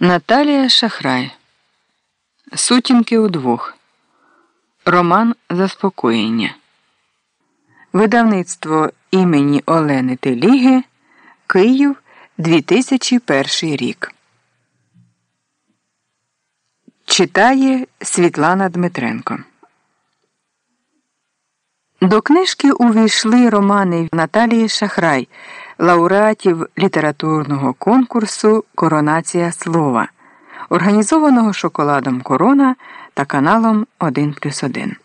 Наталія Шахрай. Сутінки удвох. Роман Заспокоєння. Видавництво імені Олени Теліги. Київ 2001 рік. Читає Світлана Дмитренко. До книжки увійшли романи Наталії Шахрай лауреатів літературного конкурсу Коронація слова, організованого шоколадом Корона та каналом 1 плюс 1.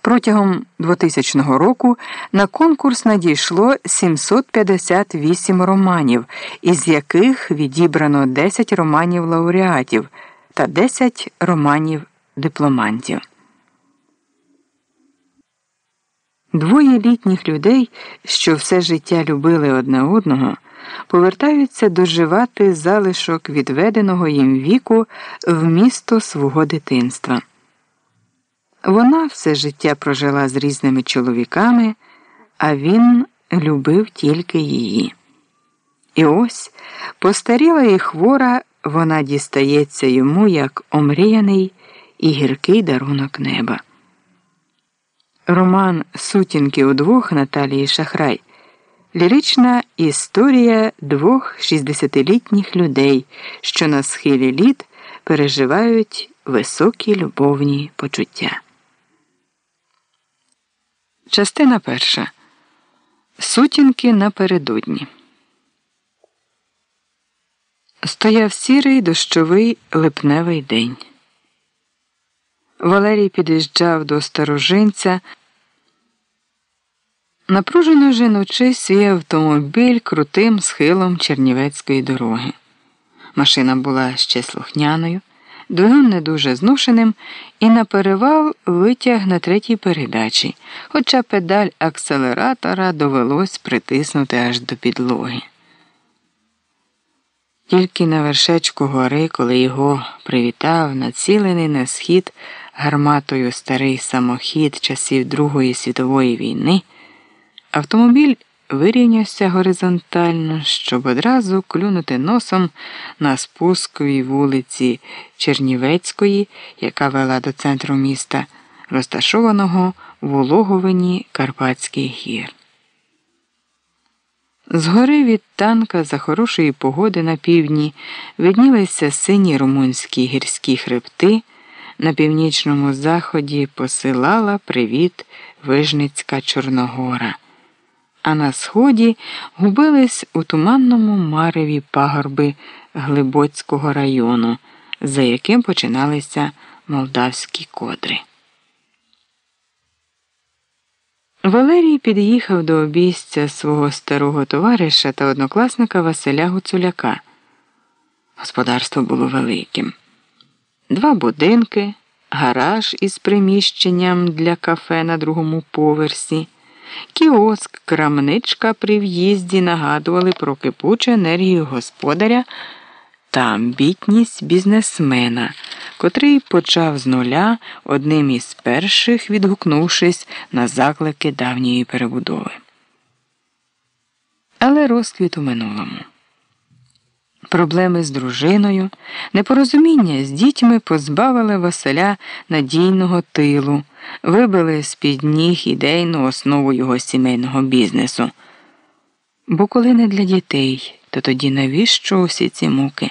Протягом 2000 року на конкурс надійшло 758 романів, із яких відібрано 10 романів лауреатів та 10 романів дипломантів. Двоє літніх людей, що все життя любили одне одного, повертаються доживати залишок відведеного їм віку в місто свого дитинства. Вона все життя прожила з різними чоловіками, а він любив тільки її. І ось постаріла і хвора, вона дістається йому як омріяний і гіркий дарунок неба. Роман Сутінки удвох Наталії Шахрай. Лірична історія двох 60-літніх людей, що на схилі літ переживають високі любовні почуття. Частина перша. Сутінки напередодні. Стояв сірий дощовий липневий день. Валерій під'їжджав до сторожинця. Напружено жіночи свій автомобіль крутим схилом Чернівецької дороги. Машина була ще слухняною, двигун не дуже зношеним, і на перевал витяг на третій передачі, хоча педаль акселератора довелось притиснути аж до підлоги. Тільки на вершечку гори, коли його привітав, націлений на схід гарматою старий самохід часів Другої світової війни, автомобіль вирівнявся горизонтально, щоб одразу клюнути носом на спусковій вулиці Чернівецької, яка вела до центру міста, розташованого в улоговині Карпатських гір. Згори від танка за хорошої погоди на півдні виднілися сині румунські гірські хребти, на північному заході посилала привіт Вижницька Чорногора, а на сході губились у туманному мареві пагорби Глибоцького району, за яким починалися молдавські кодри. Валерій під'їхав до обійстя свого старого товариша та однокласника Василя Гуцуляка. Господарство було великим. Два будинки, гараж із приміщенням для кафе на другому поверсі, кіоск, крамничка при в'їзді нагадували про кипучу енергію господаря та амбітність бізнесмена, котрий почав з нуля одним із перших відгукнувшись на заклики давньої перебудови. Але розквіт у минулому. Проблеми з дружиною, непорозуміння з дітьми позбавили Василя надійного тилу, вибили з під ніг ідейну основу його сімейного бізнесу. Бо коли не для дітей, то тоді навіщо усі ці муки?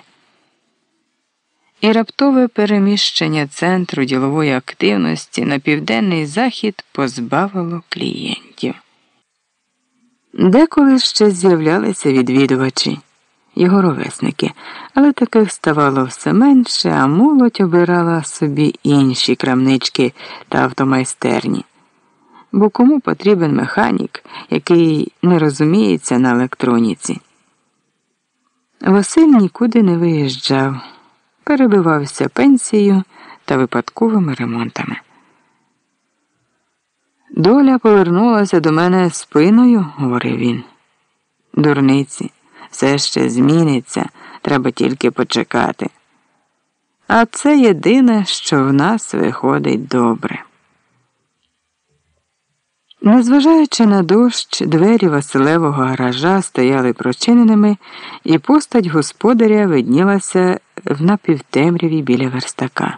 І раптове переміщення центру ділової активності на південний захід позбавило клієнтів. Деколи ще з'являлися відвідувачі, його ровесники, але таких ставало все менше, а молодь обирала собі інші крамнички та автомайстерні. Бо кому потрібен механік, який не розуміється на електроніці? Василь нікуди не виїжджав перебивався пенсією та випадковими ремонтами. Доля повернулася до мене спиною, говорив він. Дурниці, все ще зміниться, треба тільки почекати. А це єдине, що в нас виходить добре. Незважаючи на дощ, двері Василевого гаража стояли прочиненими, і постать господаря виднілася в напівтемряві біля верстака.